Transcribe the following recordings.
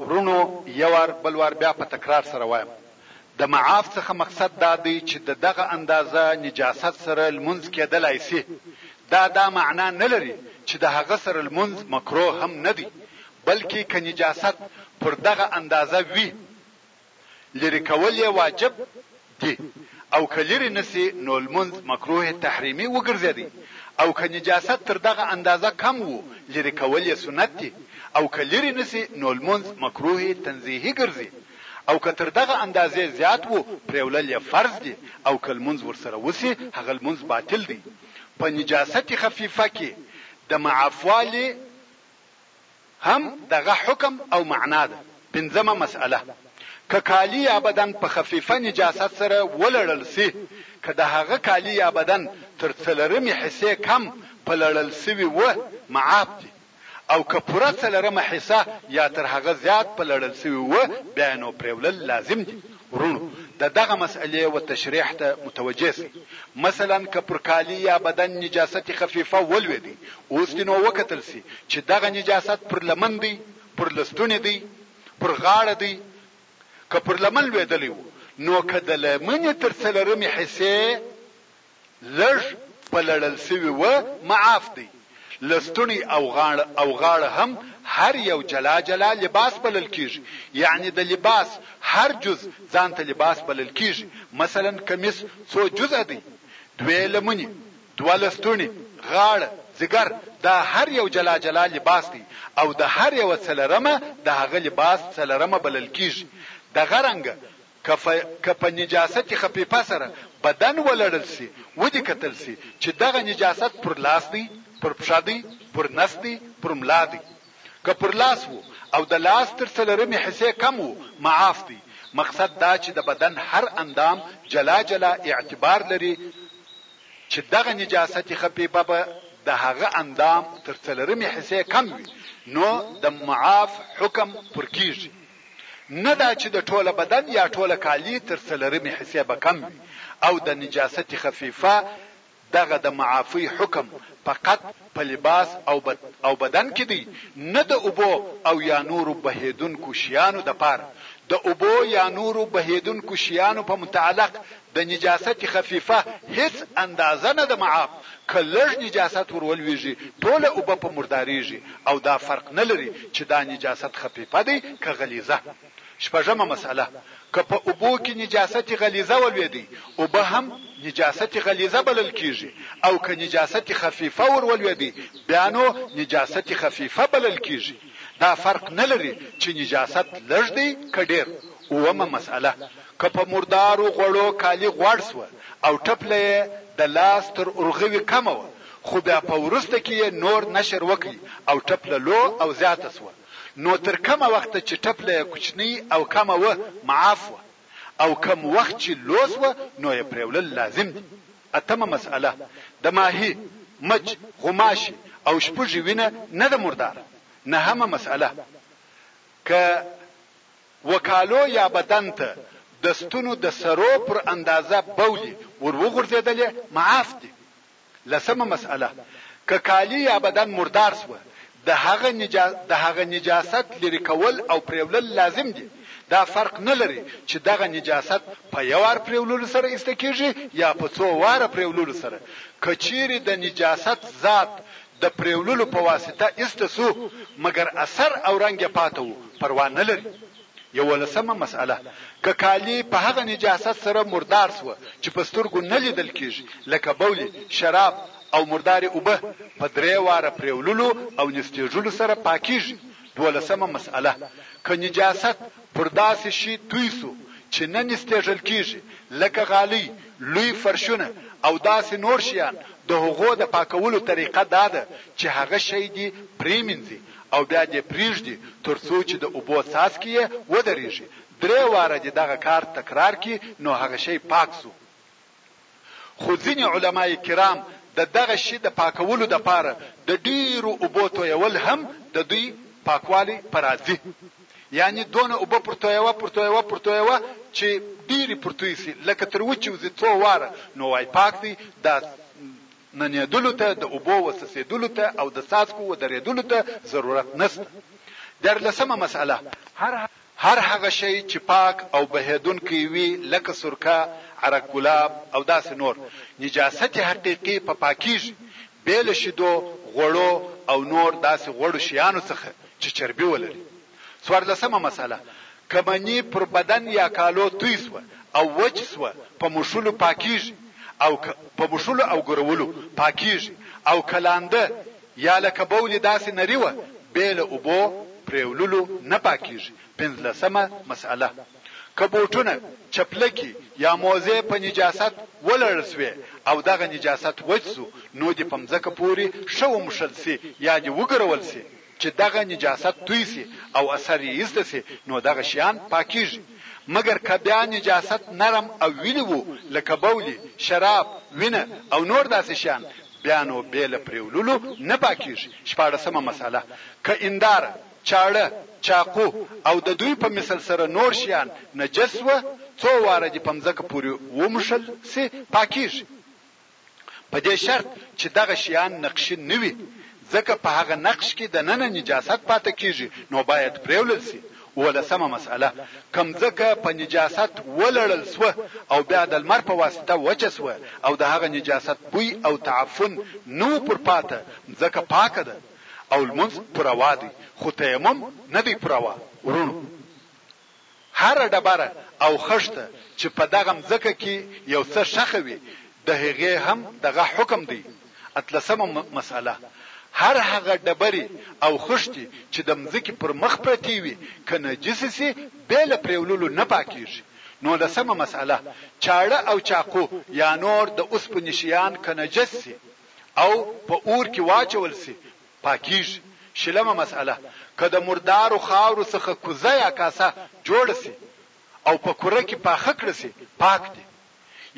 وروڼو یو وار بل وار بیا په تکرار سره وایم د معاف څخه مقصد دا دی چې د دغه اندازه نجاست سره لمونځ کیدلای شي دا دا معنا نه لري چې د هغه سره لمونځ مکروه هم نه دی بلکې که نجاست پر دغه اندازه وي لرې کول یې واجب دي او که لرې نه شي نو لمونځ مکروه تحریمي وګرځېدی او که نجاست تر دغه اندازه کم وو لرې کول یې سنت دي او که لرې نه شي نو لمونځ مکروه تنزیهي ګرځي او که تر دغه اندازې زیات وو پرېولل یې فرض دي او که لمونځ ورسره وشي هغه لمونځ باطل دی په نجاست خفیفه کې د معافوالي هم دغه حکم او معنا ده. پنځمه مسئله، که کالي یا بدن په خفیفه نجاست سره ولړل شي، که د هغه کالي یا بدن تر څلرمې حصې کم په لړل شوي وه، معاف دي او که پوره څلرمه حصه یا تر هغه زیات په لړل شوي وه، بیا یې نو پرېولل لازم دي. وروڼو د دغه مسئلې و تشرېح ته متوجه شئ. مثلاً که پر کالي يا بدن نجاست خفيفه ولوېدی، اوس دې نو وکتل شي چې دغه نجاست پر لمن دی، پر لستونې دی، پر غاړه دی، که پر لمن لوېدلی و، نو که د لمنې تر څلرمې حصې لږ په لړل سوي وه معاف دی لستوڼی او غاړه او غاړه هم هر یو جلا جلا لباس بلل کیږي یعنی د لباس هر جز ځانته لباس بلل کیږي مثلا کمیس څو جزه دی دوې لمني دوه لستوڼي غاړه ځیګر دا هر یو جلا جلا لباس دی او د هر یوه څلرمه د هغه لباس څلرمه بلل کیږي دغه رنګه که په نجاست خفیفه سره بدن ولړل شي، ودې کتل شي چې دغه نجاست پر لاس دی، پر پښه دی، پر نس دی، پر ملا دی. که پر لاس وو او د لاس تر څلورمې حصې کم وو، معاف دی. مقصد دا چې د بدن هر اندام جلا جلا اعتبار لري چې دغه نجاست خفیفه به د هغه اندام تر څلورمې حصې کم وي نو د معاف حکم پر کیږي. نه دا چې د ټوله بدن یا ټوله کالي تر څلرمې حصې به کم وي او د نجاست خفیفه دغه د معافۍ حکم فقط په لباس او بدن کې دی نه د اوبو او یا نورو بهیدونکو شیانو دپاره د اوبو یا نورو بهیدونکو شیانو په متعلق د نجاست خفیفه هیڅ اندازه نه ده معاف، که لږ نجاست ور ولویږي ټوله اوبه په مرداریږي او دا فرق نه لري چې دا نجاست خفیفه دی که غلیظه. شپږمه مسئله، که په اوبو کې نجاست غلیظه ولویدی اوبه هم نجاست غلیظه بلل کیږي او که نجاست خفیفه ور ولویدی بیا نو نجاست خفیفه بلل کیږي دا فرق نه لري چې نجاست لږ دی که ډیر. اوومه مسئله، که په مردارو غوړو کالي غوړ شوه او ټپله يې د لاس تر ارغوي کمه وه، خو بيا په وروسته کې يې نور نشر وکړ او ټپله لو او زياته شوه، نو تر کومه وخته چې ټپله يې کوچنۍ او کمه وه معاف وه او کوم وخت چې لو شوه نو يې پرېولل لازم دي. اتمه مسئله، د ماهي، مچ، غوماشي او شپږي وينه نه ده مرداره. نهمه مسئله، که. وکالو یا بدن ته د ستونو د سرو پر اندازه بولې ور وغورځېدلې معاف دي. لسمه مسئله، که کالي یا بدن مردار شوه، د هغه د هغه نجاست لرې کول او پرېولل لازم دي، دا فرق نه لري چې دغه نجاست په یو وار پرېوللو سره ایسته کېږي یا په څو واره پرېوللو سره، که چېرې د نجاست ذات د پرېوللو په واسطه ایسته شو مګر اثر او رنګ یې پاته و، پروا نه لري. یوولسمه مسئله، که کالي په هغه نجاست سره مردار شوه چې په سترګو نه لیدل کېږي لکه بولې، شراب او مردارې اوبه په درې واره پرېوللو او نستېږلو سره پاکېږي. دوولسمه مسئله، که نجاست پر داسې شي توی شو چې نن استېږل کېږي، لکه غالۍ، لوی فرشونه او داسې نور شیان، د هغو د پاکولو طریقه دا ده چې هغه شی دې پرېمینځي او بیا دې پرېږدي تر څو چې د اوبو څاڅکي یې ودرېږي، درې واره دې دغه کار تکرار کړي نو هغه شی پاک شو. خو ځینې علماء کرام د دغه شي د پاکولو لپاره د ډېرو اوبو تویول هم د دوی پاکوالی په راځي. یعنې دونه اوبه پر تویوه، پر تویوه، پر تویوه چې ډېرې پر توی شي، لکه تر وچې وځي څو واره، نو وایي پاک دی، دا ننېدلو ته، د اوبو و څڅېدلو ته او د څاڅکو و درېدلو ته ضرورت نشته. دیارلسمه مسئله، هر هر هغه شی چې پاک او بهېدونکی وي لکه سرکه، عرق ګلاب او داسې نور، نجاست حقیقي په پاکېږي، بې له شیدو، غوړو او نور داسې غوړو شیانو څخه چې چربي ولري. څوارلسمه مسئله، که مني پر بدن یا کالو توی شوه او وچ شوه په موښلو پاکېږي او که په موښلو او ګرولو پاکېږي او که لانده یا لکه بولې داسې نري وه بې له اوبو پرېوللو نه پاکېږي پنځلسمه مسئله که بوټونه، چپلکې یا موزې په نجاست ولړل شوې او دغه نجاست وچ شو نو دې په مځکه پورې ښه وموښل شي یا دې وګرول شي چې دغه نجاست توی شي او اثر یې ایسته شي نو دغه شیان پاکېږي مګر که بیا نجاست نرم او ویلي وو لکه بولې، شراب، وینه او نور داسې شیان بیا نو بې له پرېوللو نه پاکېږي. شپاړسمه مساله، که انداره، چاړه، چاقو او د دوی په مثل سره نور شیان نجس و، څو واره دې په مځکه پورې وموښل شي، پاکېږي. په دې شرط چې دغه شیان نقشي نه وي، ځکه په هغه نقش کې دننه نجاست پاتې کېږي، نو باید پرېولل شي، اوولسمه مسئله، که مځکه په نجاست ولړل شوه او بیا د لمر په واسطه وچه شوه او د هغه نجاست بوی او تعفن نه و پر پاته، مځکه پاکه ده او لمونځ پوروا دی، خو تیمم نه دی پوروا. وروڼو! هره ډبره او خښته چې په دغه مځکه کې یو څه ښخه وي، د هغې هم دغه حکم دی. اتلسمه مسئله، هر هغه ډبرې او خښتې چې د مځکې پر مخ پرتې وي که نجسې شي بې له پرېوللو نه پاکېږي. نولسمه مسئله، چاړه او چاقو یا نور د اوسپنې شیان که نجس شي او په اور کې واچول شي پاکېږي. شلمه مسئله، که د مردارو خاورو څخه کوزه یا کاسه جوړه شي او په کوره کې پاخه کړه شي پاک دي.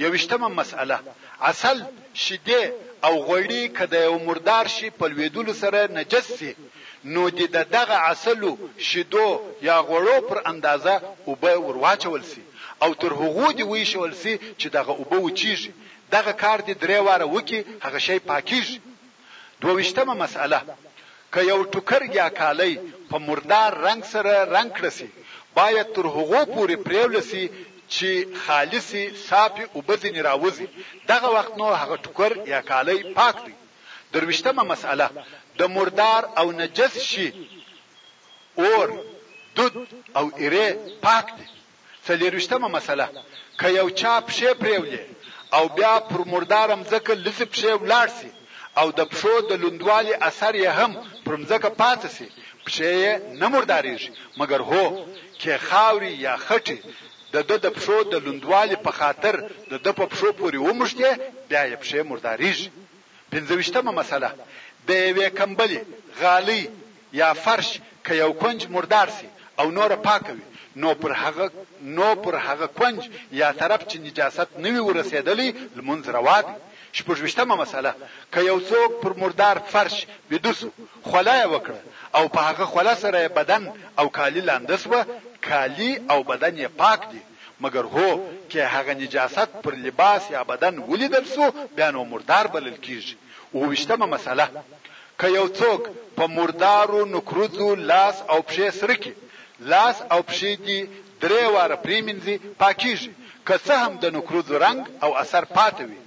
یوویشتمه مسئله، عسل، شیدې او غوړي که د یوه مردار شي په لوېدلو سره نجس شي، نو دې د دغه عسلو، شیدو یا غوړو پر اندازه اوبه ور واچول شي او تر هغو دې وایښول شي چې دغه اوبه وچېږي، دغه کار دې درې واره وکړي هغه شی پاکېږي. دوه ویشتمه مسئله، که یو ټوکر یا کالی په مردار رنګ سره رنګ کړه شي، باید تر هغو پورې پرېوله شي چې خالصې، صافې، اوبه ځینې راوځي، دغه وخت نو هغه ټوکر یا کالی پاک دی. درویشتمه مسئله، د مردار او نجس شي اور، دود او ایرې پاک دي. څلېرویشتمه مسئله، که یو چا پښې پرېولې او بیا پر مرداره مځکه لڅې پښې ولاړ شي او د پښو د لوندوالي اثر یې هم پر مځکه پاتې شي، پښې یې نه مردارېږي، مګر هو! که خاورې یا خټې د ده د پښو د لوندوالي په خاطر د ده په پښو پورې وموښتې، بیا یې پښې مردارېږي. پنځه ویشتمه مسئله، د یوې کمبلې، غالۍ، یا فرش که یو کونج مردار شي او نوره پاکه وي نو پر هغه نو پر هغه کونج یا طرف چې نجاست نه وي ورسېدلی لمونځ روا دی. شپږویشتمه مسئله، که یو څوک پر مردار فرش ویده شو، خوله یې وکړه او په هغه خوله سره یې بدن او کالي لانده شوه، کالي او بدن یې پاک دي، مګر هو که هغه نجاست پر لباس یا بدن ولیدل شو بیا نو مردار بلل کېږي. اووه ویشتمه مسئله، که یو څوک په مردارو نکروځو لاس او پښې سره کړي، لاس او پښې دي درې واره پرېمینځي، پاکېږي، که څه هم د نکروځو رنګ او اثر پاته وي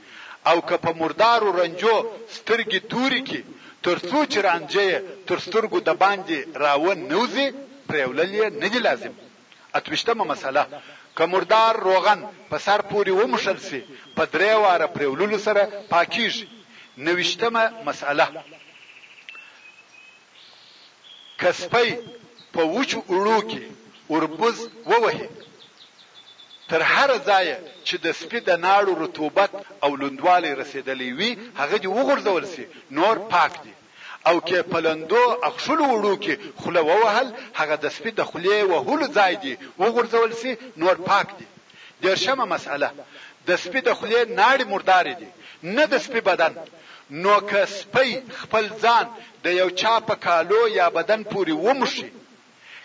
او که په مردارو رنجو سترګې تورې کړي، تر څو چې رانجه یې تر سترګو دباندې راو نه وځي، پرېولل یې نه دي لازم. اته ویشتمه مسئله، که مردار روغن په سر پورې وموښل شي، په درې واره پرېوللو سره پاکېږي. نهه ویشتمه مسئله، که سپی په وچو اوړو کې اوربوز ووهي، تر هره ځایه چې د سپي د ناړو رطوبت او لوندوالی رسېدلی وي، هغه دې وغورځول شي، نور پاک دي. او که په لندو اخښلو اوړو کې خوله ووهل هغه د سپي د خولې وهلو ځای دې وغورځول شي نور پاک دي. دېرشمه مسئله، د سپي د خولې ناړې مردارې دي نه د سپي بدن، نو که سپی خپل ځان د یو چا په کالو یا بدن پورې وموښي،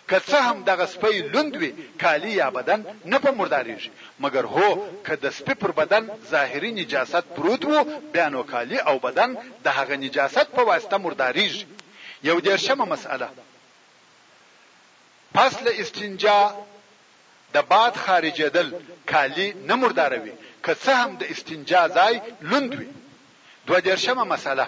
که څه هم دغه سپی لوند وي، کالي یا بدن نه په مرداریږي، مګر هو که د سپي پر بدن ظاهري نجاست پروت وو، بیا نو کالي او بدن د هغه نجاست په واسطه مرداریږي. یو دېرشمه مسئله، پس له استنجا، د باد خارجېدل کالي نه مرداروي، که څه هم د استنجا ځای لوند وي. دوه دېرشمه مسئله،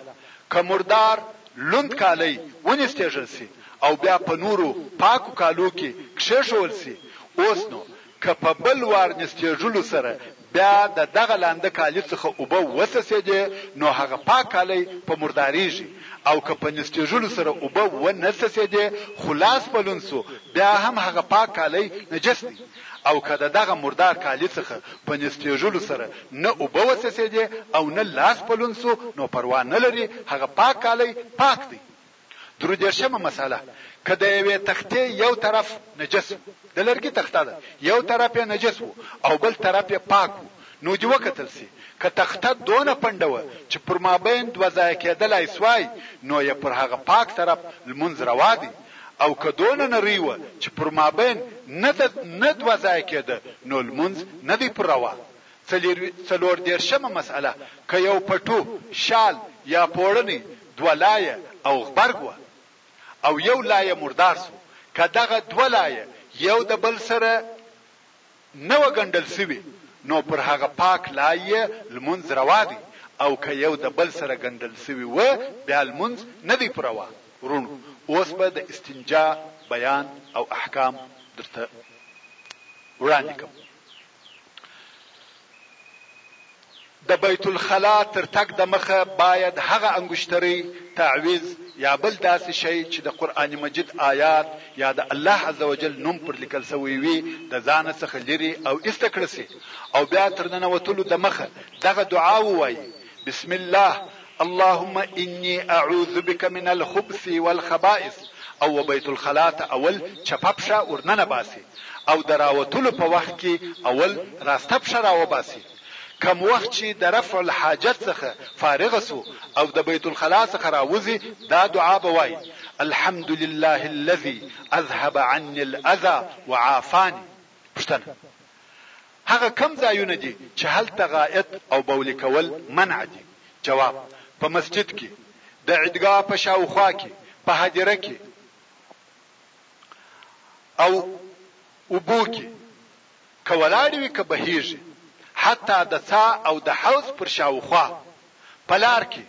که مردار، لوند کالی، ونستېږل شي او بیا په نورو پاکو کالو کې کښېښوول شي، اوس نو که په بل وار نستېږلو سره بیا د دغه لانده کالي څخه اوبه وڅڅېدې نو هغه پاک کالی په مردارېږي او که په نستېږلو سره اوبه و نه څڅېدې خو لاس په لوند شو بیا هم هغه پاک کالی نجس دی او که د دغه مردار کالي څخه په نستېږلو سره نه اوبه وڅڅېدې او نه لاس په لوند شو نو پروا نه لري هغه پاک کالی پاک دی. درو دېرشمه مسئله، که د یوې تختې یو طرف نجس وو، د لرګي تخته ده، یو طرف یې نجس وو او بل طرف یې پاک وو، نو دې وکتل شي، که تخته دونه پنډه وه چې پر مابین دوه ځایه کېدلای شوای، نو یې پر هغه پاک طرف لمونځ روا دی او که دونه نرۍ وه چې پر مابین نه دوه ځایه کېده، نو لمونځ نه دی پر روا. څلور دېرشمه مسئله، که یو پټو، شال، یا پوړنی دوه لایه او غبرګ وه او یو لایه مردار سو، که دغه دوه لایه یو د بل سره نه وه ګنډل سوي نو پر هغه پاک لای یې لمونځ روا دی او که یو د بل سره ګنډل سوي وه بیا لمونځ نه دی پروا. وروڼو اوس به د استنجا بیان او احکام درته وړاندي کړم. د بیت الخلا تر تګ دمخه باید هغه انګشترۍ، تعویذ یا بل داسې شی چې د قرآن مجید آیات یا د الله عزوجل نوم پر لیکل شوی وي د ځانه څخه لیرې او ایسته کړه شي او بیا تر ننوتلو دمخه دغه دعا ووایي، بسم الله اللهم اني اعوذ بك من الخبث والخبائث او وبيت الخلاء ته اول چپه پښه ورننه باسي او د راوتلو په وخت کي اول راسته پښه راوباسي کم وخت چي د رفع الحاجت څخه فارغ سو او د بيت الخلاء څخه راوزي دا دعا به وايي الحمدلله الذي اذهب عني الاذى وعافاني پوښتنه، هغه کوم ځایونه دي چې هلته غائط او بول کول منع دي؟ جواب، په مسجد کې، د عیدګاه په شاوخوا کې، په هدیره کې او اوبو کې، که ولاړې وي که بهیږي، حتی د څا او د حوض پر شاوخوا، په لار کې،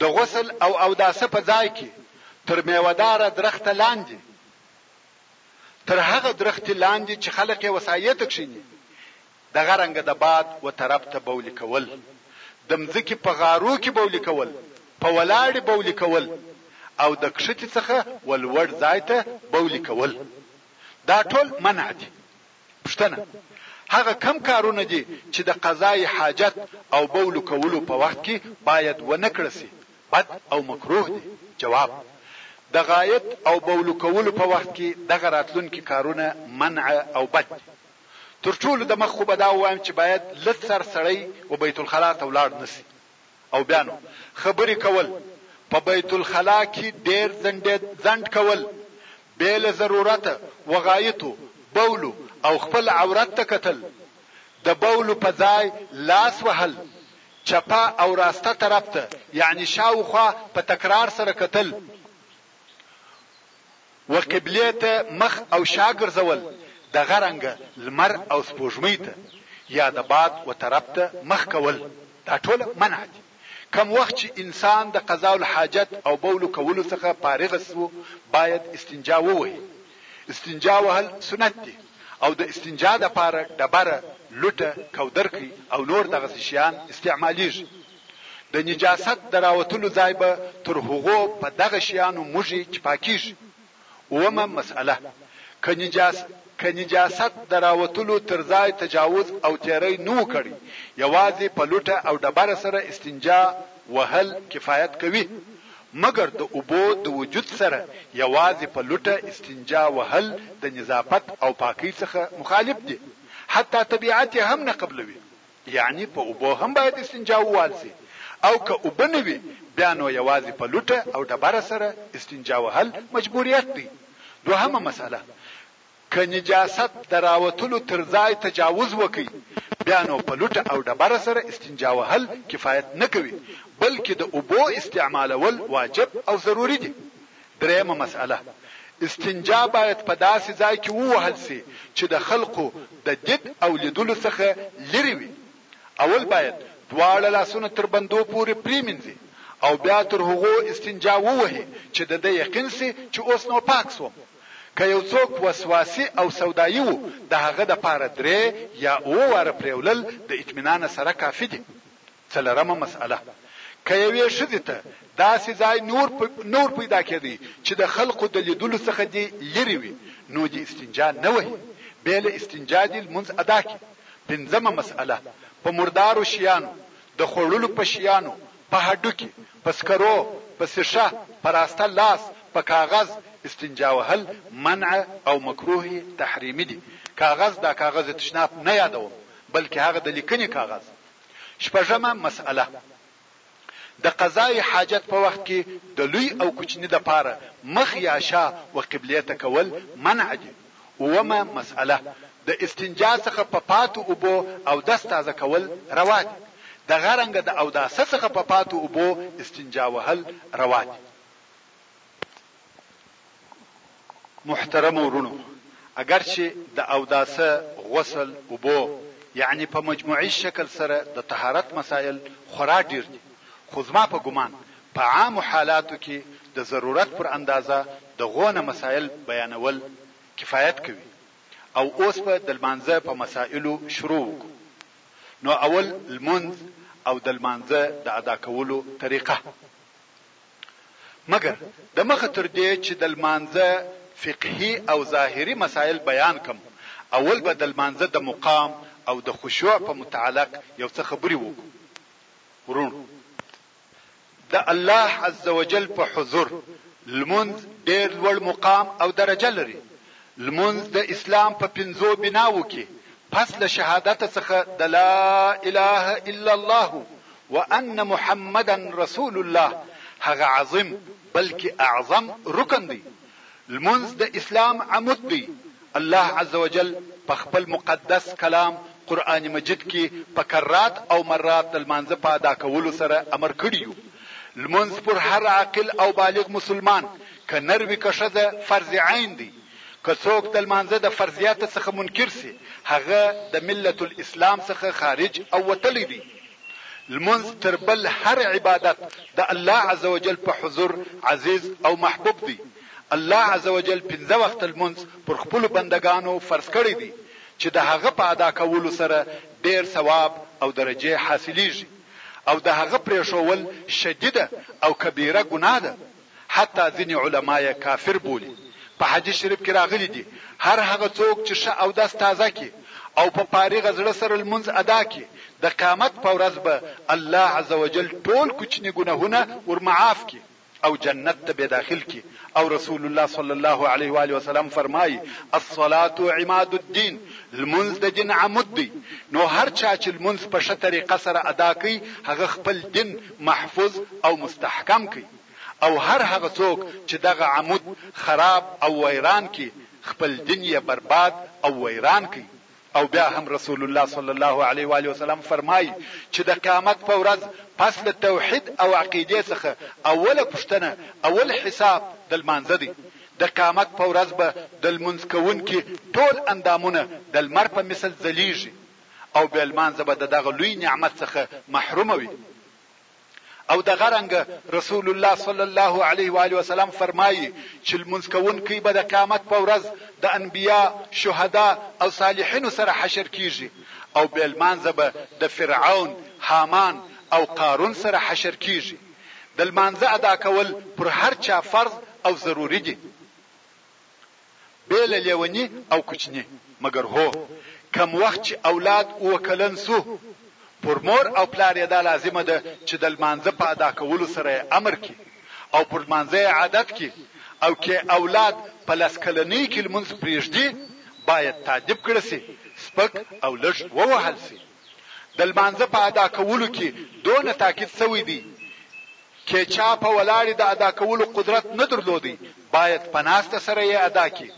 د غسل او اوداسه په ځای کې، تر میوه داره درخته لاندې. تر هغه درختي لاندي چي خلق يې وسايې ته کښېني، دغه رنګه د باد و طرف ته بولي کول، د مځکي په غارو کي بولي کول، په ولاړي بولي کول او د کښتي څخه و لوړ ځای ته بولي کول دا ټول منع دي. پوښتنه، هغه کوم کارونه دي چې د قضاء حاجت او بولو کولو په وخت کې باید ونه کړه شي، بد او مکروه دي؟ جواب، د غایط او بولو کولو په وخت کې دغه راتلونکي کارونه منع او بد دي. تر ټولو د مخ خو به دا ووایم چې باید له سر سړی و بیت الخلاء ته ولاړ نه شي، او بیا نو خبرې کول، په بیت الخلا کښې ډېر ځنډ کول، بې له ضرورته وغایطو، بولو، او خپل عورت ته کتل، د بولو په ځای لاس وهل، چپه او راسته طرف ته یعنې شاوخوا په تکرار سره کتل، و قبلې ته مخ او شا ګرځول دغه رنګه لمر او سپوږمۍ ته یا د باد و طرف ته مخ کول دا ټول منع دي کوم وخت چې انسان د قضاء الحاجت او بولو کولو څخه فارغ سو باید استنجا ووهي استنجا وهل سنت دي او د استنجا د پاره ډبره لوټه کودرکۍ او نور دغسې شیان استعمالیږي د نجاست د راوتلو ځای به تر هغو په دغه شیانو موږي چې پاکیږي. اوومه مسئله، که نجاس، که نجاست د راوتلو تر ځای تجاوز او تیری نه وو کړی، یوازې په لوټه او ډبره سره استنجا وهل کفایت کوي، مګر د اوبو د وجود سره یوازې په لوټه استنجا وهل د نظافت او پاکۍ څخه مخالف دي، حتی طبیعت یې هم نه قبلوي. یعنی په اوبو هم باید استنجا ووال شي او که اوبه نه وي بیا نو یوازې په لوټه او ډبره سره استنجا وهل مجبوریت دی. دوهمه مسئله، که نجاست د راوتلو تر ځای تجاوز وکړي بیا نو په لوټه او ډبره سره استنجا وهل کفایت نه کوي بلکې د اوبو استعمالول واجب او ضروري دي. درېیمه مسئله، استنجا باید په داسې ځای کې ووهل شي چې د خلقو د دید او لیدلو څخه لیرې وي. اول باید دواړه لاسونه تر بندو پورې پرېمینځي او بیا تر هغو استنجا ووهي چې د ده یقین شي چې اوس نو پاک شوم. که یو څوک وسواسي او سودايي و، د هغه د پاره درې یا اووه واره پرېولل د اطمینانه سره کافي دي. څلورمه مسئله، که یوې ښځې ته داسې ځای نور نه ور پیدا کېدی چې د خلقو د لیدلو څخه دې لیرې وي نو دې استنجا نه وهي، بې له استنجا دې لمونځ ادا کړي. پنځمه مسئله، په مردارو شیانو، د خوړلو په شیانو، په هډوکي، په سکرو، په سیښه، په راسته لاس، په کاغذ، استنجا وهل منع او مکروه تحریمي دي. کاغذ دا کاغذ تشناب نه یادوم بلکې هغه د لیکنې کاغذ شپږمه مسئله، د قضاء حاجت په وخت کې د لوی او کوچني د پاره مخ یا شا و قبلې ته کول منع دي. اوومه مسئله، د استنجا څخه په پاتو اوبو اودس تازه کول روا دي. دغه رنګه د اوداسه څخه په پاتو اوبو استنجا وهل روا دي. محترمو وروڼو اګر چې د اوداسه، غسل، اوبو یعنې په مجموعي شکل سره د طهارت مسایل خورا ډیر دي خو زما په ګومان په عامو حالاتو کې د ضرورت پر اندازه د غونه مسایل بیانول کفایت کوي او اوس به د لمانځه په مسایلو شروع وکړو نو اول لمونځ او د لمانځه د ادا کولو طریقه. مګر د مخه تر دې چې د لمانځه فقهي او ظاهري مسایل بیان کړم، اول به د لمانځه د مقام او د خشوع په متعلق یو څه خبرې وکړو. وروڼو! د الله عز وجل په حضور لمونځ ډېر لوړ مقام او درجه لري. لمونځ د اسلام په پنځو بناوو کې پس له شهادت څخه د لا اله الا الله وان محمدا رسول الله هغه عظیم بلکې اعظم رکن دی، لمونځ د اسلام عمود دی، الله عزوجل په خپل مقدس کلام قرآن مجید کې په کرات او مرات د لمانځه په ادا کولو سره امر کړي یو، لمونځ پر هر عاقل او بالغ مسلمان که نر وي که ښځه فرض عین دی، که څوک د لمانځه د فرضیت څخه منکر سي هغه د ملت الاسلام څخه خارج او وتلی دی. لمونځ تر بل هر عبادت د الله عزوجل په حضور عزیز او محبوب دی. الله عزوجل پنځه وخته لمونځ پر خپلو بندګانو فرض کړی دی چي د هغه په ادا کولو سره ډېر ثواب او درجې حاصلیږي او د هغه پرېښوول شدیده او کبیره ګناه ده. حتی ځینې علما یې کافر بولي. په حدیث شریف کې راغلي دي، هر هغه څوک چې ښه اودس تازه کړي او په فارغه زړه سره لمونځ ادا کړي، د قیامت په ورځ به الله عزوجل ټول کوچني ګنهونه ورمعاف کړي او جنت ته بې داخل کړي او رسول الله صلی الله علیه وآله وسلم فرمایي، الصلاة عماد الدین، لمونځ د دین عمود دی، نو هر چا چې لمونځ په ښه طریقه سره ادا کړي، هغه خپل دین محفوظ او مستحکم کړي. او هر هغه څوک چې دغه عمود خراب او ویران کړي خپل دین یې برباد او ویران کړي او بیا هم رسول الله صلی الله علیه و آله وسلم فرمایي چې د قیامت په ورځ پس له توحید او عقیدې څخه اوله پوښتنه اول حساب د لمانځه دی د قیامت په ورځ به د لمونځ کوونکي ټول اندامونه د لمر په مثل ځلیږي او بې لمانځه به د دغه لوی نعمت څخه محرومه وي او دغه رنګه رسول الله صلی الله علیه و آله وسلم فرمایي چې لمونځ کوونکی به د قیامت په ورځ د انبیا، شهدا او صالحینو سره حشر کیږي او بې لمانځه به د فرعون، هامان او قارون سره حشر کیږي. د لمانځه ادا کول پر هر چا فرض او ضروري دي. بې له لېوني او کوچني، مګر هو! کوم وخت چې اولاد اووه کلن شو، پر مور او پلار یې دا لازمه ده چې د لمانځه په ادا کولو سره یې امر کړي او پر لمانځه یې عادت کړي او که اولاد په لس کلنۍ کې لمونځ پرېږدي، باید تادیب کړه شي، سپک او لږ ووهل شي. د لمانځه په ادا کولو کي دونه تاکيد سوی دی که چا په ولاړي د ادا کولو قدرت نه درلودی باید په ناسته سره يې ادا کي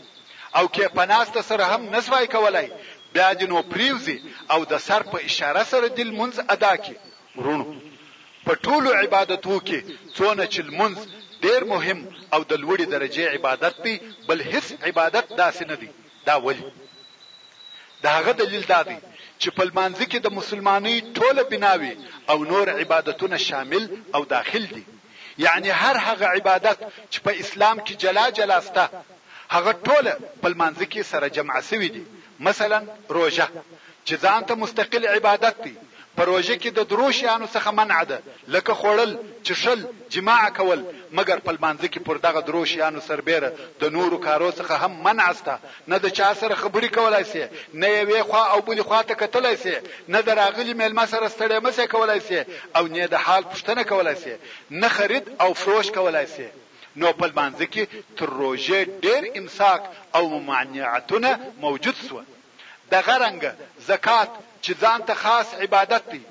او که په ناسته سره هم نه سوای کولای بیا دي نو پريوزي او د سر په اشاره سره دي لمونځ ادا کي وروڼو! په ټولو عبادتو کي څونه چي لمونځ ډېر مهم او د لوړي درجې عبادت دی بل هيڅ عبادت داسي نه دی دا ولې؟ د هغه دلیل دا دی چې په لمانځه کې د مسلمانۍ ټوله بناوې او نور عبادتونه شامل او داخل دي، یعنې هر هغه عبادت چې په اسلام کې جلا جلا شته، هغه ټوله په لمانځه کې سره جمع شوي دي، مثلا روژه چې ځان ته مستقل عبادت دی، په روژه کې د درو شیانو څخه منع ده، لکه خوړل، چښل، جماع کول، مګر په لمانځه کې پر دغه درو شیانو سربېره د نورو کارو څخه هم منع شته، نه د چا سره خبرې کولای شې، نه یوې خوا او بلې خوا ته کتلای شې، نه د راغلي مېلمه سره ستړی مشی کولای شې او نۀ د حال پوښتنه کولای شې، نه خرید او فروش کولای شې، نو په لمانځه کې تر روژې ډېر امساک او ممانعتونه موجود شوه. دغه رنګه زکات چې ځان ته خاص عبادت دی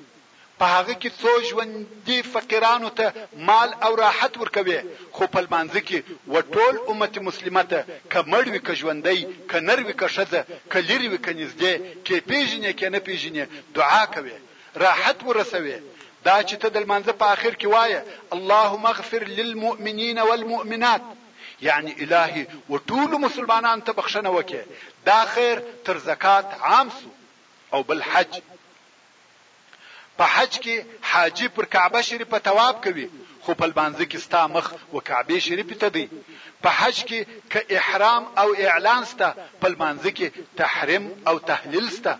په هغه کې څو ژوندي فقیرانو ته مال او راحت ورکوي خو په لمانځه کې و ټول امت مسلمه ته که مړ وي که ژوندی که نر وي که ښځه که لرې وي که نږدې کې پیژنې کې نه پیژنې دعا کوي راحت ورسوي دا چې ته د لمانځه په اخر کې وایه اللهم اغفر للمؤمنین والمؤمنات یعنی الهی و ټولو مسلمانانو ته بخښنه وکړې دا خیر تر زکات عام شو او بل حج په حج کې حاجی پر کعبه شریفه تواب کوي خو په لمانځه کې ستا مخ و کعبه شریفه ته دی په حج کې که احرام او اعلان ستا په لمانځه کې تحریم او تحلیل ستا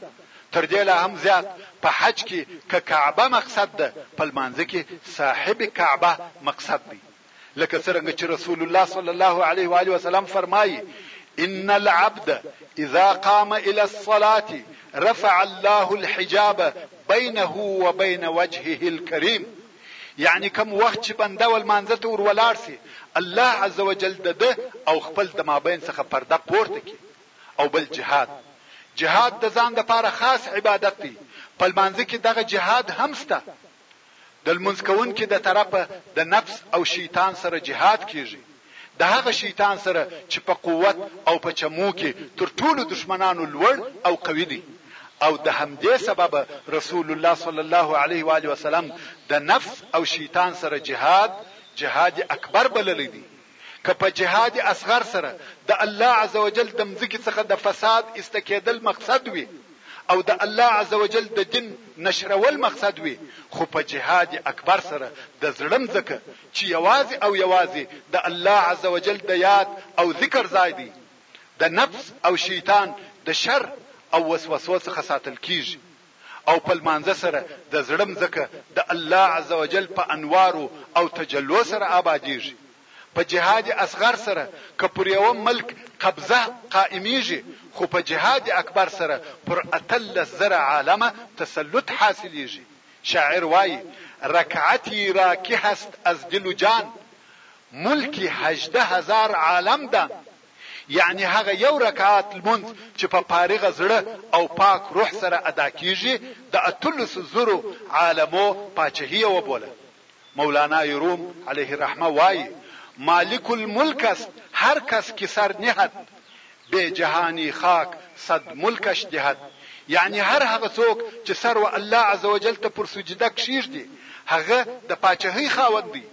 تر دې لا هم زیات په حج کې که کعبه مقصد ده په لمانځه کې صاحب کعبه مقصد دی لکه څرنګه چې رسول الله صلی الله علیه و آله وسلم فرمایي ان العبد اذا قام الى الصلاه رفع الله الحجاب بينه وبين وجهه الكريم یعنی کم وخت چې بنده ول مانځه ته ور ولاړ سي الله عز وجل د ده او خپل د مابین څخه پرده پورته کی او بل جهاد جهاد د ځان د پاره خاص عبادت دی په مانځه کې دغه جهاد هم سته د لمونځ کوونکي د طرفه د نفس او شیطان سره جهاد کیږي، د هغه شیطان سره چې په قوت او په چمو کې تر ټولو دښمنانو لوړ او قوي دی او د همدې سببه رسول الله صلی الله علیه وآله وسلم د نفس او شیطان سره جهاد جهاد اکبر بللی دی. که په جهاد اصغر سره د الله عزوجل د مځکې څخه د فساد ایسته کیدل مقصد وي او د الله عزوجل د دین نشرول مقصد وي خو په جهاد اکبر سره د زړه مځکه چې یوازې او یوازې د الله عزوجل د یاد او ذکر ځای دی د نفس او شیطان د شر او وسوسو څخه ساتل کیږي. او په لمانځه سره د زړه مځکه د الله عزوجل په انوارو او تجلو سره آبادیږي. په جهاد اصغر سره که پر یوه ملک قبضه قائمیږي خو په جهاد اکبر سره پر اتلس زره عالمه تسلط حاصلیږي. شاعر وایي، رکعتی را که هست از دل و جان، ملک هژده هزار عالم دان. یعنې هغه یو رکعت لمونځ چې په فارغ زړه او پاک روح سره ادا کیږي د اتلسو زرو عالمو پاچهي یې وبوله. مولانا روم علیه الرحمه وايي، مالک الملک است هر کس که سر نهد، به جهانی خاک صد ملکش دهد یعنې هر هغه څوک چې سر و الله عزوجل ته پر سجده کښېږدي هغه د پاچهۍ خاوند دی.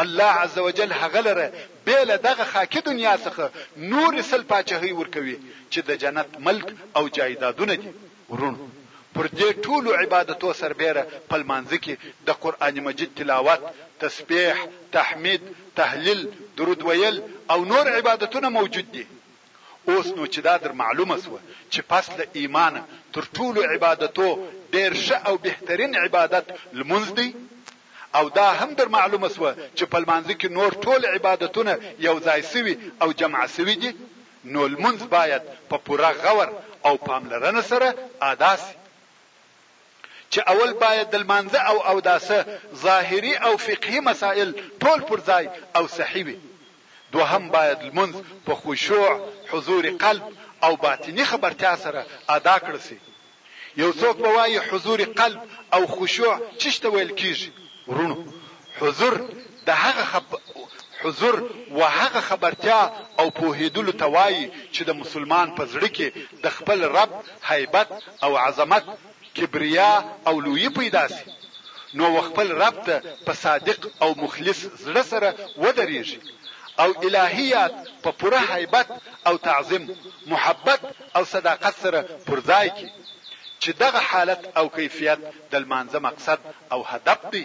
الله عزوجل هغه لره بې له دغه خاکي دنیا څخه نورې سل پاچهۍ ورکوي چې د جنت ملک او جایدادونه دي. وروڼو! پر دې ټولو عبادتو سربېره په لمانځه کې د قرآن مجید تلاوت، تسبېح، تحمید، تهلیل، درود ویل او نور عبادتونه موجود دي. اوس نو چې دا در معلومه شوه چې پس له ایمانه تر ټولو عبادتو ډېر ښه او بهترین عبادت لمونځ دی او دا هم در معلومه شوه چې په لمانځه کې نور ټول عبادتونه یو ځای شوي او جمع شوي دي نو لمونځ باید په پوره غور او پاملرنه سره ادا شي. چې اول باید د لمانځه او اوداسه ظاهري او فقهي مسائل ټول پر ځای او صحیح وي، دوهم باید لمونځ په خشوع، حضور قلب او باطني خبرتیا سره ادا کړل شي. یو څوک به وایي حضور قلب او خشوع چیش ته ویل کیږي؟ وروڼو! حضور د هغه خب حضور و هغه خبرتیا او پوهیدلو ته وایي چې د مسلمان په زړه کې د خپل رب هیبت او عظمت، کبریا او لویي پیدا شي نو و خپل رب ته په صادق او مخلص زړه سره ودریږي او الهي یاد په پوره هیبت او تعظیم، محبت او صداقت سره پر ځای کړي چې دغه حالت او کیفیت د لمانځه مقصد او هدف دی.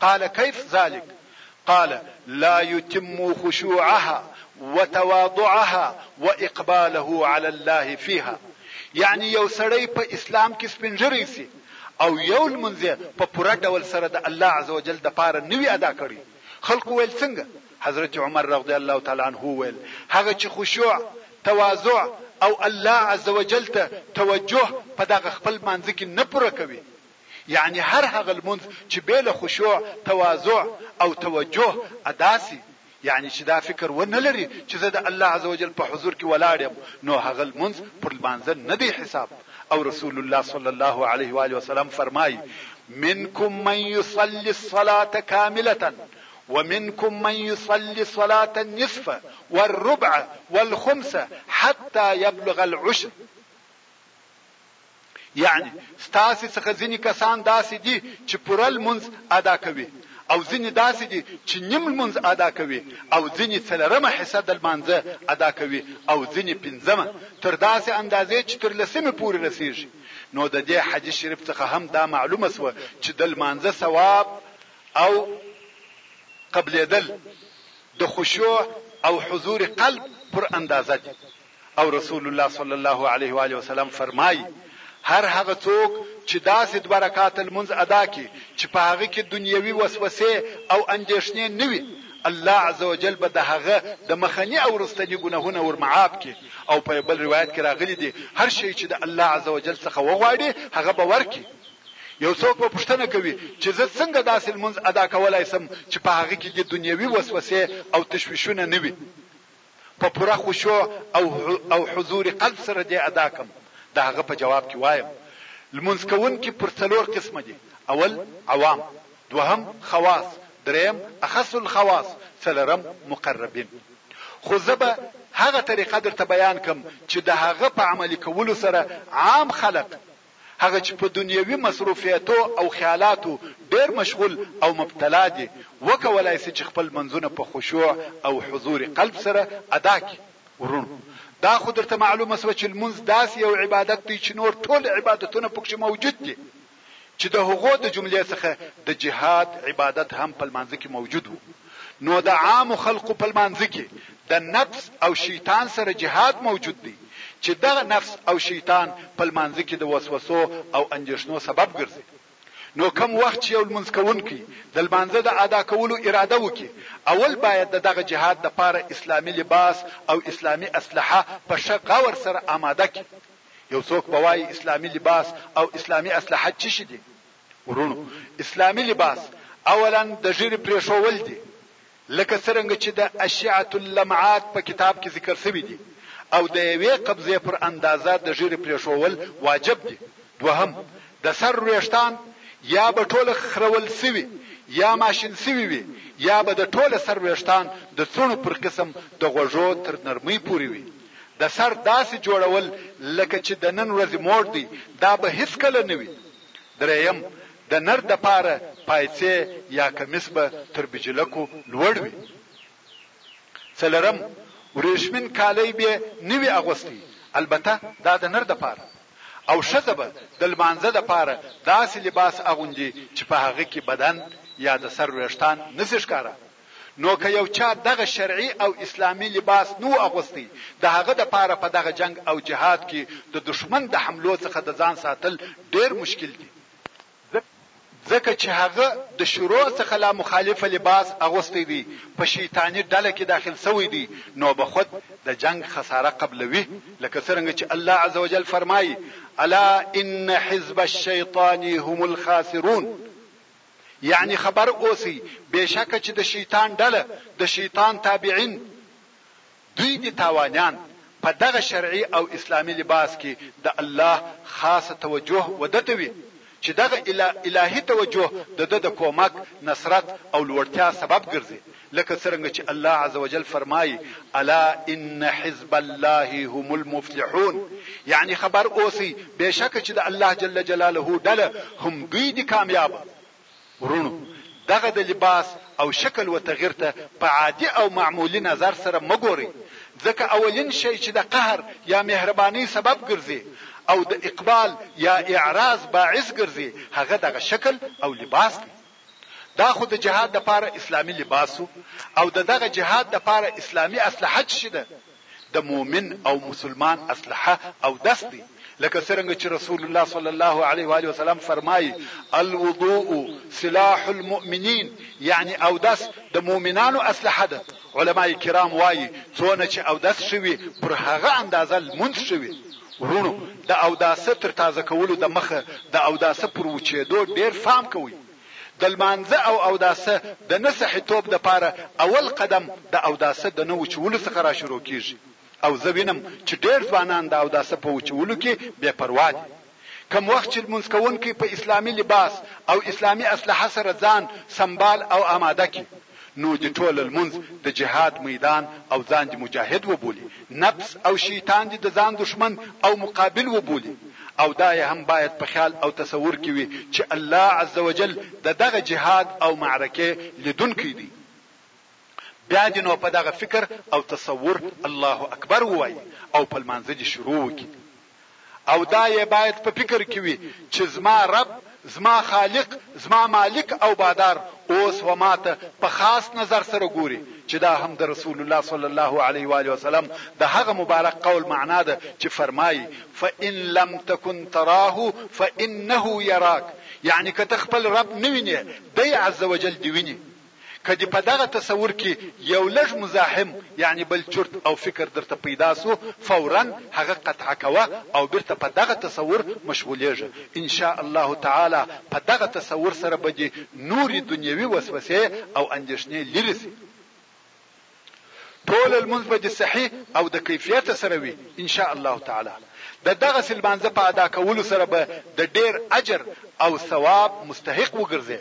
قال کيف ذلک؟ قال لا يتم خشوعها وتواضعها واقباله علی الله فيها يعني يو سړی په اسلام کې سپينږری سي او یو لمونځ په پوره ډول سره د الله عزوجل د پاره نوی ادا کړي خلق ویل څنګه حضرت عمر رضی الله تعالی عنه ویل هغه چې خشوع تواضع او الله عزوجل ته توجه په دغه خپل مانځ کې نه پوره کوي یعنې هر هغه لمونځ چې بې له خشوع، تواضع او توجه ادا شي، یعنې چې دا فکر و نه لري چې زه د الله عزوجل په حضور کې ولاړ یم، نو هغه لمونځ پر لمانځه نه دی حساب او رسول الله صلی الله علیه وآله وسلم فرمایي، منکم من یصلي الصلاة کاملة ومنکم من یصلي الصلاة النصف والربع والخمس حتی یبلغ العشر. یعنې ستاسې څخه ځینې کسان داسې دي چې پوره لمونځ ادا کوي او ځینې داسې دي چې نیم لمونځ ادا کوي او ځینې څلرمه حصه د لمانځه ادا کوي او ځینې پنځمه تر داسې اندازې چې تر لسمې پورې رسېږي نو د دې حدیث شریف څخه هم دا معلومه شوه چې د لمانځه ثواب او قبلېدل د خشوع او حضور قلب پر اندازه دي او رسول الله صلی الله علیه و آله وسلم فرمایي هر هغه څوک چې داسې دوه رکعاته لمونځ ادا کړي چې په هغه کې دنیوي وسوسې او اندېښنې نه وي الله عزوجل به د هغه د مخنی او رستنی ګناهونه ورمعاب کی او په بل روایت کې راغلي دي هر شی چې د الله عزوجل څخه وغواړي هغه به ورکي یو څوک په پښتنه کوي چې زه څنګه داسې لمونځ ادا کولای سم چې په هغه کې د دنیوي وسوسې او تشویشونه نه وي په پوره خشوع او او حضور قلب سره دې ادا کړم، د هغه په جواب کې وایم، لمونځ کوونکي پر څلور قسمه دي، اول، عوام، دوهم، خواص، درېیم، اخص الخواص، څلورم، مقربین. خو زه به هغه طریقه درته بیان کړم چې د هغه په عملي کولو سره عام خلق هغه چې په دنیوي مصروفیتو او خیالاتو ډېر مشغول او مبتلا دي، وکولای شي چې خپل لمونځونه په خشوع او حضور قلب سره ادا کړي. وروڼو! دا خو درته معلومه شوه چې لمونځ داسې یو عبادت دی چې نور ټول عبادتونه پکښې موجود دي، چې د هغو د جملې څخه د جهاد عبادت هم په لمانځه کې موجود وو. نو د عامو خلقو په لمانځه کې د نفس او شیطان سره جهاد موجود دی چې دغه نفس او شیطان په لمانځه کې د وسوسو او اندېښنو سبب ګرځي نو کم وخت چې یو لمونځ کوونکی د لمانځه د ادا کولو اراده وکړي اول باید د دغه جهاد د پاره اسلامي لباس او اسلامي اسلحه په ښه غور سره آماده کړي یو څوک به وایي اسلامي لباس او اسلامي اسلحه چی شي دي وروڼو اسلامي لباس اولا د ږیرې پرېښوول دي لکه څرنګه چې د اشعة اللمعات په کتاب کې ذکر شوي دي او د یوې قبضې پر اندازه د ږیرې پرېښوول واجب دي دوهم د سر وېښتان یا به ټوله خرول شوي یا ماشین شوي وي یا به د ټوله سر وېښتان د څڼو پر قسم د غوږو تر نرمۍ پورې وي د سر داسې جوړول لکه چې د نن ورځې موډ دی دا به هېڅکله نه وي درېیم، د نر دپاره پایڅې یا کمیس به تر بجلکو لوړ وي. څلورم، وریښمین کالی بې نه وي اغوستی، البته دا د نر دپاره، او ښځه به د لمانځه دپاره داسې لباس اغوندي چې په هغه کې بدن یا د سر وېښتان نه شي ښکاره. نو که یو چا دغه شرعي او اسلامي لباس نه وو اغوستی، د هغه دپاره په دغه جنګ او جهاد کي د دښمن د حملو څخه د ځان ساتل ډېر مشکل دي، ځکه چي هغه د شروع څخه لا مخالف لباس اغوستی دی، په شیطاني ډله کي داخل سوی دی، نو به خود د جنګ خساره قبلوي، لکه څرنګه چي الله عزوجل فرمايي، الا ان حزب الشیطان هم الخاسرون، یعنې خبر اوسئ بېشکه چې د شیطان ډله، د شیطان تابعین، دوی دي تاوانیان، په دغه شرعي او اسلامي لباس کې د الله خاصه توجه و ده ته وي چې دغه الهي توجه د ده د کومک، نصرت او لوړتیا سبب ګرځي، لکه څرنګه چې الله عزوجل فرمايي، الا ان حزب الله هم المفلحون، يعنې خبر اوسئ، بېشکه چې د الله جل جلاله ډله هم دوی دي کامياب. وروڼو! دغه د لباس او شکل و تغير ته په عادي او معمولي نظر سره مه ګورئ، ځکه اولين شی چې د قهر يا مهربانۍ سبب ګرځي او د اقبال يا اعراض باعث ګرځي، هغه دغه شکل او لباس دی. دا خو د جهاد دپاره اسلامي لباس و او د دغه جهاد دپاره اسلامي اسلحه چه شي ده د مؤمن او مسلمان اسلحه او دس دی لکه څرنګه چه رسول الله صلی الله علیه و آله وسلم فرمائی الوضوء سلاح المؤمنین یعنی او دس د مؤمنانو اسلحه ده. علماء کرام وايي، څونه چې اودس ښه وي، پر هغه اندازه لمونځ ښه وي. وروڼو! د اوداسه تر تازه کولو د مخه د اوداسه پر وچېدو ډېر فام کوئ. د لمانځه او اوداسه د نه صحي توب دپاره اول قدم د اوداسه د نه وچولو څخه راشروع کېږي او زه وينم چې ډېر ځوانان د اوداسه په وچولو کې بې پروا دي. کوم وخت چې لمونځ کوونکی په اسلامي لباس او اسلامي اسلحه سره ځان سمبال او اماده کړي نو دې ټول لمونځ د جهاد میدان او ځان دې مجاهد وبولي، نفس او شیطان دې د ځان دښمن او مقابل وبولي او دا یې هم باید په خیال او تصور کې وي چې الله عزوجل د دغه جهاد او معرکې لیدونکی دی. بیا دې نو په دغه فکر او تصور الله اکبر ووایي او په لمانځه دې شروع وکړي. او دا يې بايد په فکر کې وي چې زما رب، زما خالق، زما مالک او بادار اوس و ماته په خاص نظر سره ګوري، چې دا هم د رسول الله صلی الله علیه و آله وسلم د هغه مبارک قول معنا ده چې فرمايي، فإن لم تکن تراه فإنه يراک، يعني که ته خپل رب نه وينې، دی عزوجل دې ويني. که دې په دغه تصور کې یو لږ مزاحم یعنې بل چرت او فکر درته پیدا شو فورا هغه قطعه کوه او بیرته په دغه تصور مشغولیږه ان شاء الله تعالی په دغه تصور سره به دې نورې دنیوي وسوسې او اندیښنې لیرې شي. ټول لمونځ به دې صحیح او د کیفیت سره وي ان شاء الله تعالی د دغسې لمانځه په ادا کولو سره به د ډېر اجر او ثواب مستحق وګرځې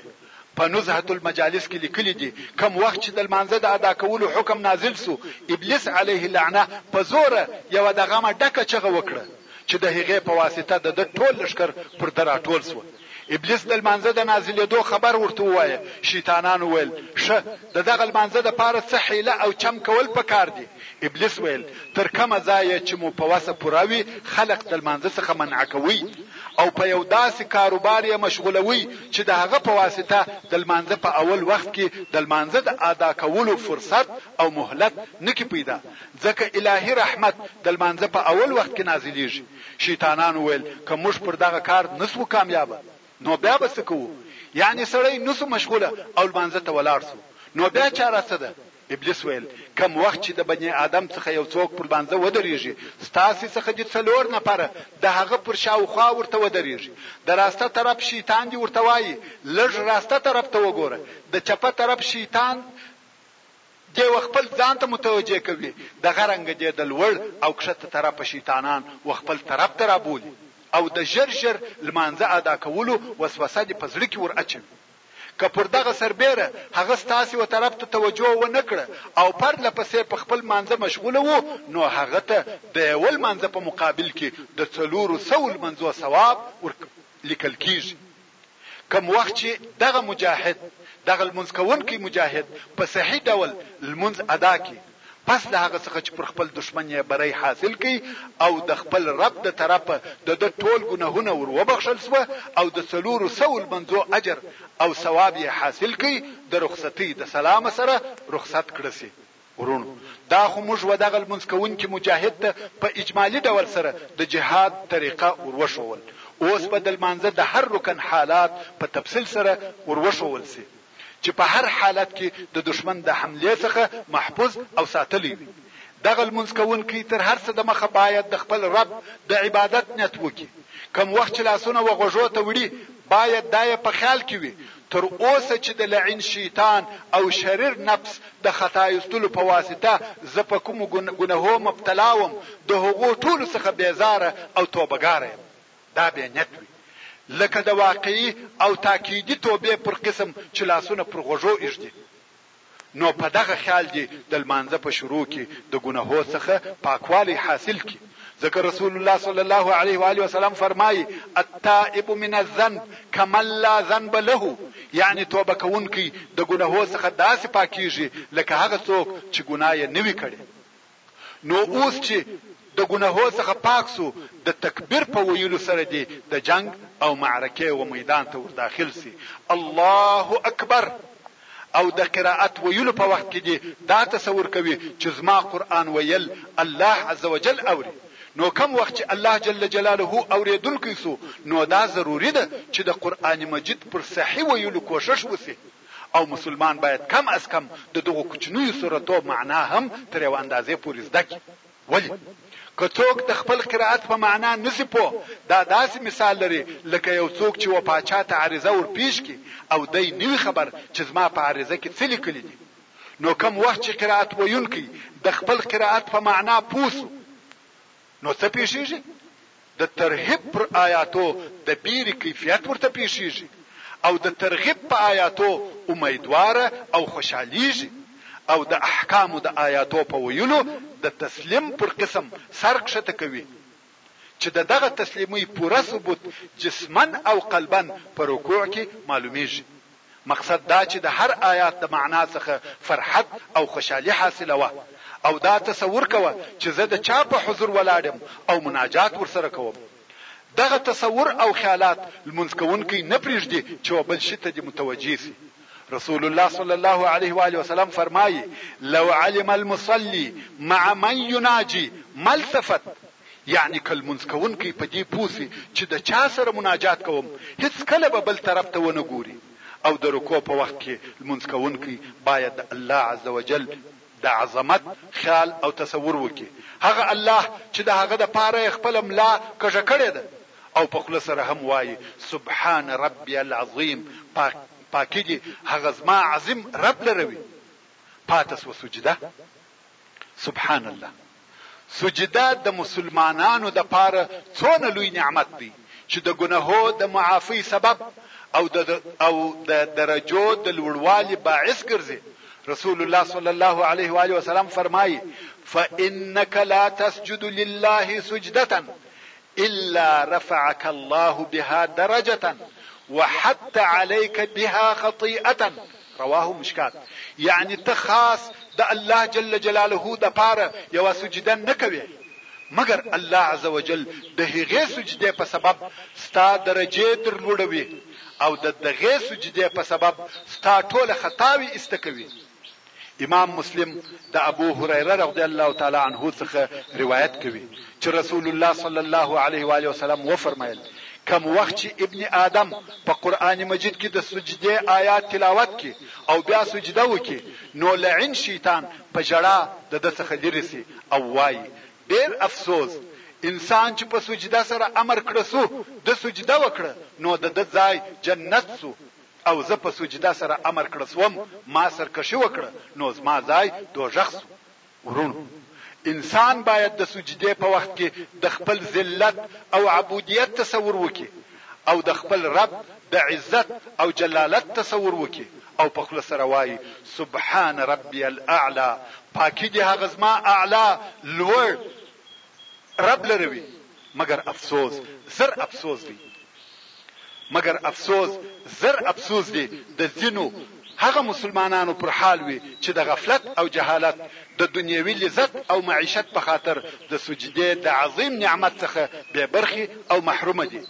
په نزهة المجالس کې لیکلي دي کوم وخت چې د لمانځه د ادا کولو حکم نازل سو ابلیس علیه لعنه په زوره یوه د غمه ډکه چغه وکړه چې د هغې په واسطه د ده ټول لښکر پر ده راټول سول ابلیس د لمانځه د نازلېدو خبر ورته ووایه، شیطانانو ویل، ښه، د دغه لمانځه دپاره څه حیله او چم کول په کار دي؟ ابلیس ویل، تر کومه ځایه چې مو په وسه پوره وي خلق د لمانځه څخه منعه کوئ او په یو داسې کاروبار یې مشغولوئ چې د هغه په واسطه د لمانځه په اول وخت کې د لمانځه د ادا کولو فرصت او مهلت نه کي پیدا ځکه الهي رحمت د لمانځه په اول وخت کې نازلېږي. شیطانانو ویل که موږ پر دغه کار نسو کامیابه نو بیا به څه کوو یعنی سړی نسو مشغوله او لمانځه ته ولاړ سو نو بیا چاره څه ده ابلیس ویل کم وخت چی د بنی آدم څخه یو څوک پر لمانځه ودریږي ستاسی څخه دی څلور نفره د هغه پر شاوخوا ورته ودریږي د راسته طرف شیطان دی ورته وایی لږ راسته طرف ته وګوره د چپه طرف شیطان دیوه خپل ځان ته متوجه کوي دغه رنګه دې د لوړ او کښته طرفه شیطانان وخپل طرف ته رابولي او د ژر ژر لمانځه ادا کولو وسوسه دې په زړه کې ور اچوي که پر دغه سربیره هغه ستاسې و طرف ته توجه و نه کړه او پر له پسې په خپل لمانځه مشغول وو نو هغه ته دیوه لمانځه په مقابل کې د څلورو سوو لمنځو ثواب ور لیکل کیږي کوم وخت چې دغه مجاهد، دغه لمونځ کوونکی مجاهد، په صحیح ډول لمونځ ادا کړي، پس له هغه څخه چې پر خپل دښمن یې بری حاصل کړ او د خپل رب د طرفه د ده ټول ګناهونه ور وبخښل شوه او د څلورو سوو لمنځو اجر او ثواب یې حاصل کړ، د رخصتۍ د سلامه سره رخصت کړه شي. وروڼو! دا خو موږ ودغه لمونځ کوونکي مجاهد ته په اجمالي ډول سره د جهاد طريقه وروښوول، اوس به د لمانځه د هر رکن حالات په تفصيل سره وروښوول شي، چې په هر حالت کې د دښمن د حملې څخه محفوظ او ساتلی وي. دغه لمونځ کوونکی تر هر څه دمخه باید د خپل رب د عبادت نیت وکړي، کوم وخت چې لاسونه و غوږو ته وړي باید دا یې په خیال کې وي، تر اوسه چې د لعین شیطان او شریر نفس د خطا ایستلو په واسطه زه په کومو ګنهو مبتلا وم د هغو ټولو څخه بیزاره او توبه ګاره یم. دا بې نیت وي لکه د واقعي او تاکیدي توبې پر قسم چې لاسونه پر غوږو ایږدي. نو په دغه خیال دې د لمانځه په شروع کې د ګنهو څخه پاکوالی حاصل کړي، ځکه رسول الله صلی الله علیه وآله وسلم فرمايي، التائب من الذنب کمن لا ذنب له، یعنې توبه کوونکی د ګنهو څخه داسې پاکیږي لکه هغه څوک چې ګناه یې نه وي کړې. نو اوس چې د ګناهو څخه پاک شو د تکبیر په ویلو سره دې د جنګ او معرکې و میدان ته ورداخل شي الله اکبر او د قرائت ویلو په وخت کې دې دا تصور کوي چې زما قرآن ویل الله عزوجل اوري نو کوم وخت چې الله جل جلاله اوریدونکی شو نو دا ضروري ده چې د قرآن مجید پر صحیح ویلو کوښښ وشي. او مسلمان باید کم از کم د دغو کوچنیو سورتو معنا هم تر یوه اندازې پورې زده کړي، ولې؟ که څوک د خپل قرائت په معنا نه شي پوه، دا داسې مثال لري لکه یو څوک چې و پاچا ته عریضه ور پېش کړي او دی نه وي خبر چې زما په عریضه کې څه لیکلي دي. نو کوم وخت چې قرائت ویونکی د خپل قرائت په معنا پوه شو، نو څه پېښېږي؟ د ترهیب پر آیاتو د بېرې کیفیت ورته پېښېږي او د ترغیب په آیاتو امیدواره او خوشحالېږي او د احکامو د آیاتو په ویلو د تسلیم پر قسم سر کښته کوي چې د دغه تسلیمۍ پوره ثبوت جسماً او قلباً په رکوع کې معلومېږي. مقصد دا چې د هر آیات د معنا څخه فرحت او خوشحالي حاصله وه او دا تصور کوه چې زه د چا په حضور ولاړ یم او مناجات ورسره کوم. دغه تصور او خیالات لمونځ کوونکی نه پرېږدي چې و بل شي ته دې متوجه شي. رسول الله صلی الله علیه و آله وسلم فرمایي، لو علم المصلي مع من يناجي ما التفت یعنې که لمونځ کوونکی په دې پوه شي چې د چا سره مناجات کوم، هېڅکله به بل طرف ته ونه ګوري او د رکوع په وخت کې لمونځ کوونکی باید د الله عزوجل د عظمت خیال او تصور وکړي، هغه الله چې د هغه لپاره یې خپله ملا کږه کړې ده او په خوله سره هم وايي، سبحان ربی العظیم، پاک پاکي دي هغه زما عظیم رب لروي، پاتې شوه سجده سبحان الله سجده د مسلمانانو د پاره څونه لوی نعمت دی چې د ګناهو د معافی سبب او د او د درجو د لوړوالي باعث ګرځي رسول الله صلی الله علیه و علیه وسلم فرمایي فانك لا تسجد لله سجده الا رفعک الله بها درجة وحط عليك بها خطيئة رواه مشکات یعنی ته خاص د الله جل جلاله د پاره یوه سجده نه کوې مګر الله عزوجل د هغې سجدې په سبب ستا درجې در لوړوي او د دغې سجدې په سبب ستا ټوله خطاوې ایسته کوي. امام مسلم د ابو هريره رضي الله تعالی عنه څخه روايت کوي چې رسول الله صلی الله عليه واله وسلم وفرمايل کم وخت چې ابن آدم په قرآن مجید کې د سجدې آیات تلاوت کې او بیا سجده وکي نو لعن شیطان په جړه د د څخه لري سي او وای ډیر افسوس انسان چې په سجده سره امر کړه سو د سجده وکړه نو د د ځای جنت سو او زه په سجده سره امر کړه سوم ما سرکشي وکړه نو زما ځای دوژخ سو. وروڼو! انسان باید د سجدې په وخت کي د خپل ذلت او عبودیت تصور وکړي او د خپل رب د عزت او جلالت تصور وکړي او په خوله سره وایي، سبحان ربی الاعلی، پاکي دي هغه زما اعلی، لوړ، رب لروي. مګر افسوز زر افسوز دی مګر افسوز زر افسوز دی د ځینو هغه مسلمانانو پر حال وي چې د غفلت او جهالت د دنیوي لذت او معیشت په خاطر د سجدې د عظیم نعمت څخه بې برخې او محروم دي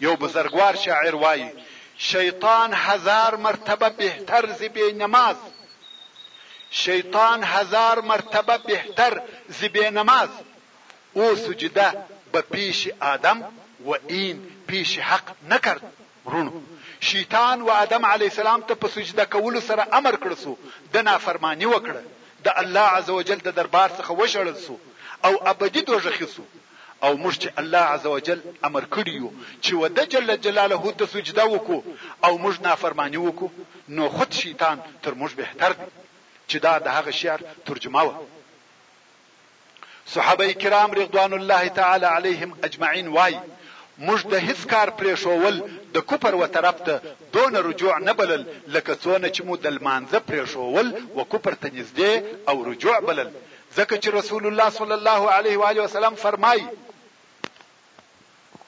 یو بزرګوار شاعر وایي شیطان هزار مرتبه بهتر زی بې نماز شیطان هزار مرتبه بهتر زی بې نماز او سجده به پیش آدم و این پیش حق نکرد، وروڼو! شیطان و آدم علیه السلام ته په سجده کولو سره امر کړ سو، ده نافرماني وکړه، د الله عزوجل د دربار څخه وشړل سو او ابدي دوږخي سو، او موږ چي الله عزوجل امر کړي يو چي و ده جل جلاله ته سجده وکو او موږ نافرماني وکو نو خود شیطان تر موږ بهتر دی، چي دا د هغه شعر ترجمه وه. صحابه کرام رضوان الله تعالی علیهم اجمعین وایي، موږ د هیڅ کار پرېښوول د کفر و طرف ته دونه رجوع نه بلل لکه څونه چې مو د لمانځه پرېښوول و کفر ته نږدې او رجوع بلل، ځکه چې رسول الله صلی الله علیه وآله وسلم فرمایي.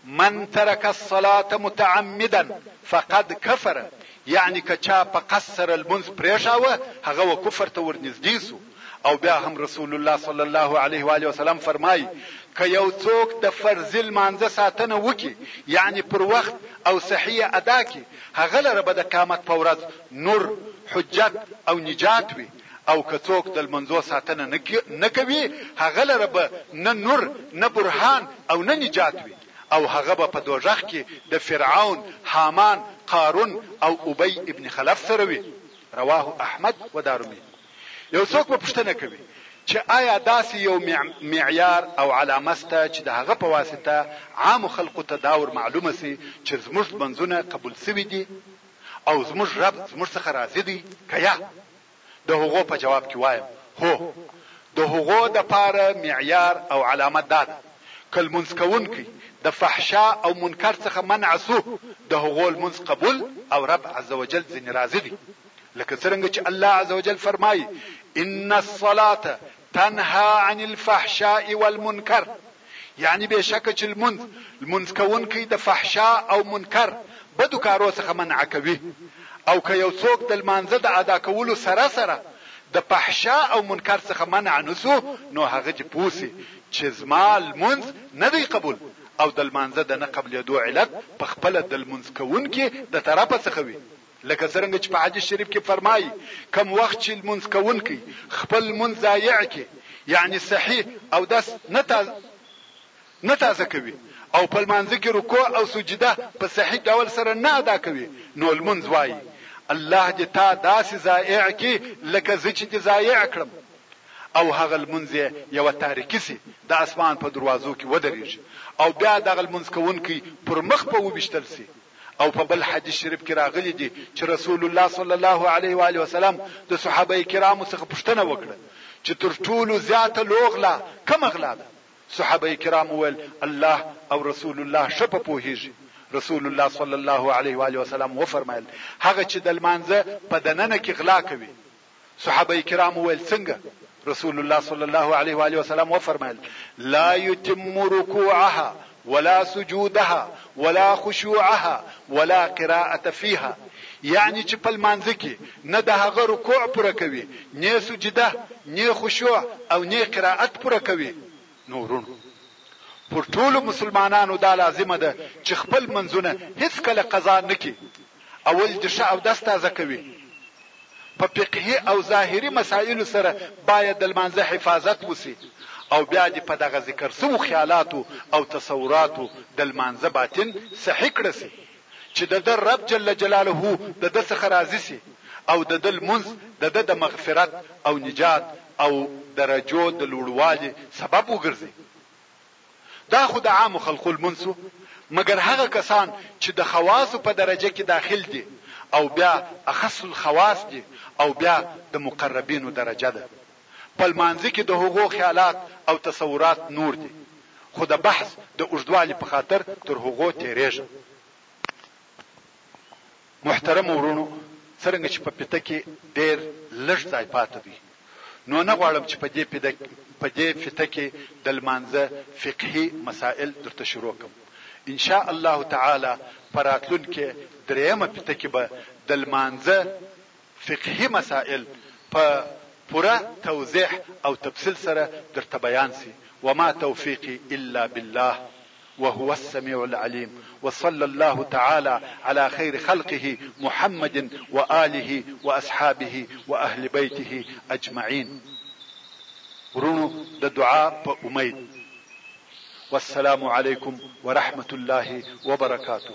من ترک الصلاة متعمدا فقد کفر یعنی که چا په قصد سره لمونځ پرېښاوه هغه و کفر ته ورنږدې شو او بیا هم رسول الله صلی الله علیه و آله وسلم فرمایي که یو څوک د فرضي لمانځه ساتنه وکړي یعنی پر وخت او صحیح ادا کړي هغه لره به د قیامت په ورځ نور حجت او نجات وي او که څوک د لمنځو ساتنه نه کوي هغه لره به نه نور نه برهان او نه نجات وي او هغه به په دوږخ کي د فرعون، هامان، قارون او ابی ابن خلف سره وي، رواه احمد ودارمي. یو څوک به پوښتنه کوي چي ایا داسي یو معیار او علامه سته چي د هغه په واسطه عامو خلقو ته دا ور معلومه سي چي زموږ لمنځونه قبول سوي دي؟ او زموږ رب زموږ څخه راضي دی که يه؟ د هغو په جواب کې وايم، هو! د هغو د پاره معيار او علامت دا ده، که لمونځ کوونکی د فحشاء او منکر څخه منع شو، د هغو لمونځ قبول او رب عزوجل ځنې راضي دی، لکه څرنګه چې الله عزوجل فرمايي، ان الصلاة تنهی عن الفحشاء والمنکر. یعنی بېشکه چې لمونځ لمونځ کوونکی د فحشا او منکر، بدو کارو، څخه منع کوي او که یو څوک د لمانځه د ادا کولو سره سره د فحشا او منکر څخه منع نه شو نو هغه دې پوه شي چې زما لمونځ نه دی قبول او د لمانځه د نه قبلېدو علت په خپله د لمونځ کوونکي د طرفه څخه وي. لکه څرنګه چې په حدیث شریف کې فرمایي، کوم وخت چې لمونځ کوونکی خپل لمونځ ضایع کړي، یعنې سهي اودس نه نه تازه کوي او په لمانځه کې رکوع او سجده په سهي ډول سره نه ادا کوي، نو لمونځ وايي، الله دې تا داسې ضایع کړي لکه زه چې دې ضایع کړم. او هغه لمونځ یې یوه تاریکي شي، د اسمان په دروازو کې ودرېږي او بیا دغه لمونځ کوونکی پر مخ په وویشتل شي. او په بل حدیث شریف کې راغلي دي چې رسول الله صلی الله علیه و آله وسلم د صحابه کرامو څخه پوښتنه وکړه چې تر ټولو زیاته لوغلا کومه غلا ده صحابه کرام ویل الله او رسول الله ښه په پوهیږي رسول الله صلی الله علیه و علیه وسلم و فرمایل هغه چې د لمانځه په دننه کې غلا کوي صحابه کرامو ویل، څنګه؟ رسول الله صلی الله علیه و آله وسلم وفرمایل، لا یتم رکوعها ولا سجودها ولا خشوعها ولا قراءة فیها، یعنی چې په لمانځه کې نه د هغه رکوع پوره کوي، نې سجده، نې خشوع او نې قراءت پوره کوي. نو وروڼو! پر ټولو مسلمانانو دا لازمه ده چې خپل لمنځونه هېڅکله قضا نه کړي، اول دې ښه اودس تازه کوي، په فقهي او ظاهري مسایلو سره باید د لمانځه حفاظت وشي او بیا دې په دغه ذکر شوو خیالاتو او تصوراتو د لمانځه باطن صحیح کړه شي. چې د ده رب جل جلاله د ده څخه راضي شي او د ده لمونځ د ده د مغفرت او نجات او درجو د لوړوالي سبب وګرځي. دا خو د عامو خلقو لمونځ شو، مګر هغه کسان چې د خواصو په درجه کې داخل دي او بیا اخص الخواص دي او بیا د مقربینو درجه ده. په لمانځه کې د هغو خیالات او تصورات نور دي، خو د بحث د اوږدوالي په خاطر تر هغو تېرېږم. محترمو وروڼو! څرنګه چې په فیته کې ډېر لږ ځای پاتې دی، نو نه غواړم چې په دې فیده په دې فیته کې د لمانځه فقهي مسائل درته شروع کړم. ان شاء الله تعالی په راتلونکې درېیمه فیته کې به د لمانځه فقهي مسائل په پوره توضیح او تفصیل سره درته بیان شي وما توفیقي الا بالله وهو السمیع العلیم وصلی الله تعالی علی خیر خلقه محمد وآله واصحابه واهل بیته اجمعین وروڼو د دعا په امید والسلام علیکم ورحمة الله وبرکاته.